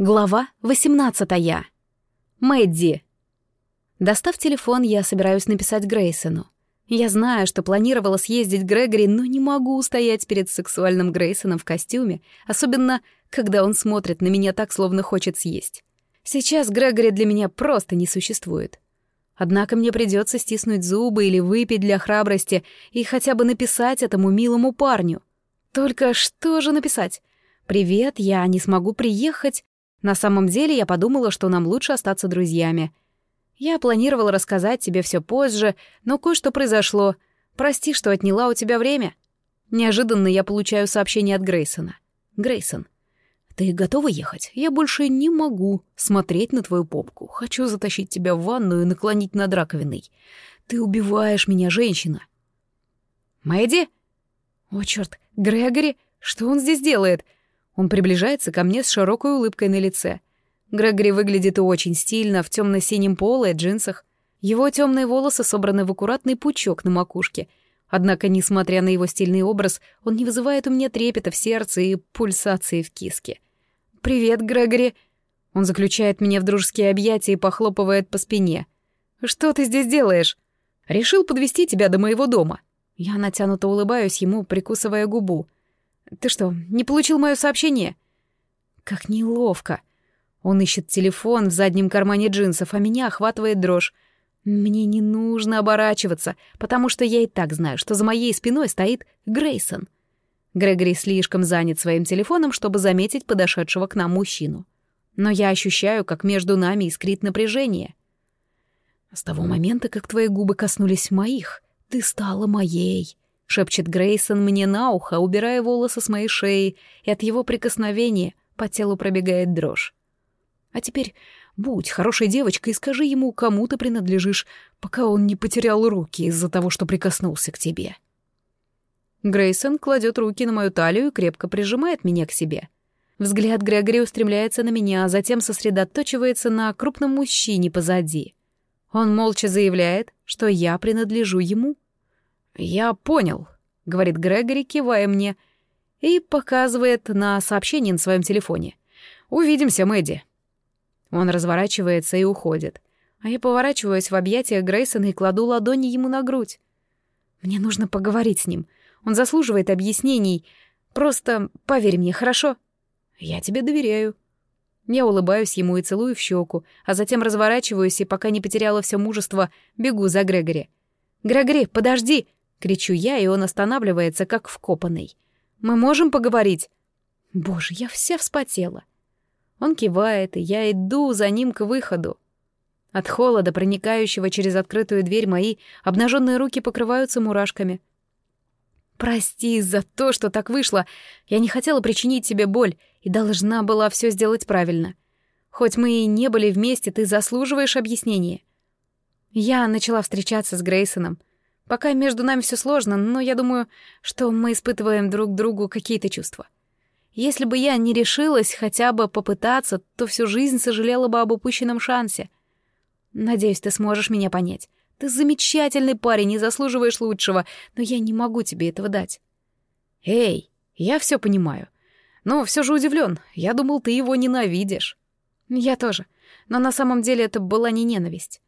Глава 18. Мэдди. Достав телефон, я собираюсь написать Грейсону. Я знаю, что планировала съездить Грегори, но не могу устоять перед сексуальным Грейсоном в костюме, особенно когда он смотрит на меня так, словно хочет съесть. Сейчас Грегори для меня просто не существует. Однако мне придется стиснуть зубы или выпить для храбрости и хотя бы написать этому милому парню. Только что же написать? «Привет, я не смогу приехать, на самом деле я подумала, что нам лучше остаться друзьями. Я планировала рассказать тебе все позже, но кое-что произошло. Прости, что отняла у тебя время. Неожиданно я получаю сообщение от Грейсона. Грейсон, ты готова ехать? Я больше не могу смотреть на твою попку. Хочу затащить тебя в ванную и наклонить над раковиной. Ты убиваешь меня, женщина. Мэдди? О, черт, Грегори, что он здесь делает? — он приближается ко мне с широкой улыбкой на лице. Грегори выглядит очень стильно, в темно-синем поло и джинсах. Его темные волосы собраны в аккуратный пучок на макушке. Однако, несмотря на его стильный образ, он не вызывает у меня трепета в сердце и пульсации в киске. «Привет, Грегори!» Он заключает меня в дружеские объятия и похлопывает по спине. «Что ты здесь делаешь?» «Решил подвести тебя до моего дома». Я натянуто улыбаюсь ему, прикусывая губу. Ты что, не получил мое сообщение? Как неловко. Он ищет телефон в заднем кармане джинсов, а меня охватывает дрожь. Мне не нужно оборачиваться, потому что я и так знаю, что за моей спиной стоит Грейсон. Грегори слишком занят своим телефоном, чтобы заметить подошедшего к нам мужчину. Но я ощущаю, как между нами искрит напряжение. С того момента, как твои губы коснулись моих, ты стала моей шепчет Грейсон мне на ухо, убирая волосы с моей шеи, и от его прикосновения по телу пробегает дрожь. А теперь будь хорошей девочкой и скажи ему, кому ты принадлежишь, пока он не потерял руки из-за того, что прикоснулся к тебе. Грейсон кладет руки на мою талию и крепко прижимает меня к себе. Взгляд Грегори устремляется на меня, а затем сосредоточивается на крупном мужчине позади. Он молча заявляет, что я принадлежу ему — «Я понял», — говорит Грегори, кивая мне, и показывает на сообщение на своем телефоне. «Увидимся, Мэдди». Он разворачивается и уходит, а я поворачиваюсь в объятия Грейсона и кладу ладони ему на грудь. Мне нужно поговорить с ним. Он заслуживает объяснений. Просто поверь мне, хорошо? Я тебе доверяю. Я улыбаюсь ему и целую в щеку, а затем разворачиваюсь и, пока не потеряла все мужество, бегу за Грегори. «Грегори, подожди!» Кричу я, и он останавливается, как вкопанный. «Мы можем поговорить?» Боже, я вся вспотела. Он кивает, и я иду за ним к выходу. От холода, проникающего через открытую дверь, мои обнаженные руки покрываются мурашками. «Прости за то, что так вышло. Я не хотела причинить тебе боль и должна была все сделать правильно. Хоть мы и не были вместе, ты заслуживаешь объяснения». Я начала встречаться с Грейсоном, Пока между нами все сложно, но я думаю, что мы испытываем друг другу какие-то чувства. Если бы я не решилась хотя бы попытаться, то всю жизнь сожалела бы об упущенном шансе. Надеюсь, ты сможешь меня понять. Ты замечательный парень и заслуживаешь лучшего, но я не могу тебе этого дать. Эй, я все понимаю. Но все же удивлен. Я думал, ты его ненавидишь. Я тоже. Но на самом деле это была не ненависть.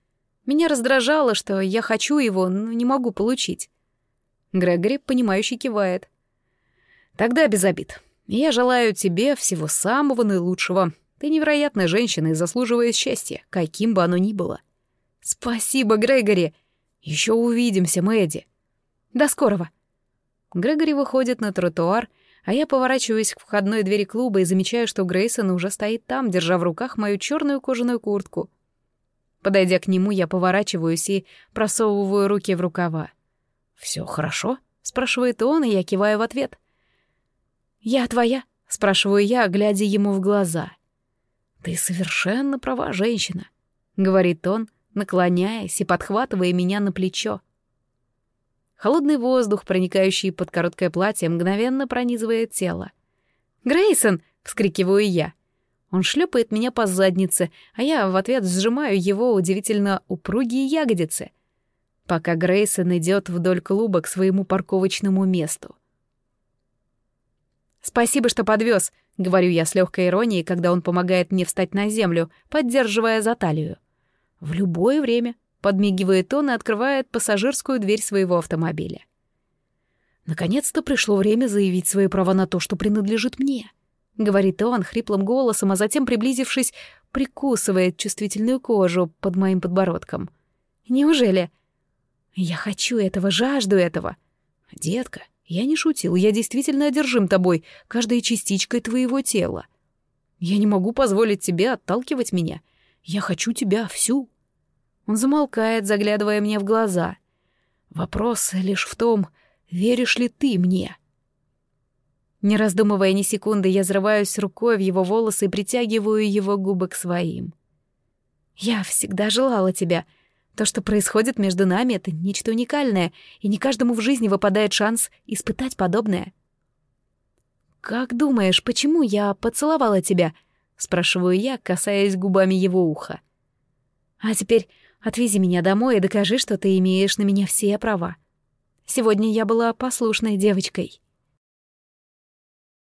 Меня раздражало, что я хочу его, но не могу получить. Грегори, понимающе кивает. Тогда без обид. Я желаю тебе всего самого наилучшего. Ты невероятная женщина и заслуживаешь счастья, каким бы оно ни было. Спасибо, Грегори. Еще увидимся, Мэдди. До скорого. Грегори выходит на тротуар, а я поворачиваюсь к входной двери клуба и замечаю, что Грейсон уже стоит там, держа в руках мою черную кожаную куртку. Подойдя к нему, я поворачиваюсь и просовываю руки в рукава. «Все хорошо?» — спрашивает он, и я киваю в ответ. «Я твоя?» — спрашиваю я, глядя ему в глаза. «Ты совершенно права, женщина», — говорит он, наклоняясь и подхватывая меня на плечо. Холодный воздух, проникающий под короткое платье, мгновенно пронизывает тело. «Грейсон!» — вскрикиваю я. Он шлепает меня по заднице, а я в ответ сжимаю его удивительно упругие ягодицы, пока Грейсон идет вдоль клуба к своему парковочному месту. «Спасибо, что подвез, говорю я с легкой иронией, когда он помогает мне встать на землю, поддерживая за талию. В любое время, подмигивает он и открывает пассажирскую дверь своего автомобиля. Наконец-то пришло время заявить свои права на то, что принадлежит мне. Говорит он хриплым голосом, а затем, приблизившись, прикусывает чувствительную кожу под моим подбородком. Неужели? Я хочу этого, жажду этого. Детка, я не шутил, я действительно одержим тобой, каждой частичкой твоего тела. Я не могу позволить тебе отталкивать меня. Я хочу тебя всю. Он замолкает, заглядывая мне в глаза. Вопрос лишь в том, веришь ли ты мне? Не раздумывая ни секунды, я взрываюсь рукой в его волосы и притягиваю его губы к своим. Я всегда желала тебя — то, что происходит между нами, это нечто уникальное, и не каждому в жизни выпадает шанс испытать подобное. «Как думаешь, почему я поцеловала тебя?» — спрашиваю я, касаясь губами его уха. «А теперь отвези меня домой и докажи, что ты имеешь на меня все права. Сегодня я была послушной девочкой».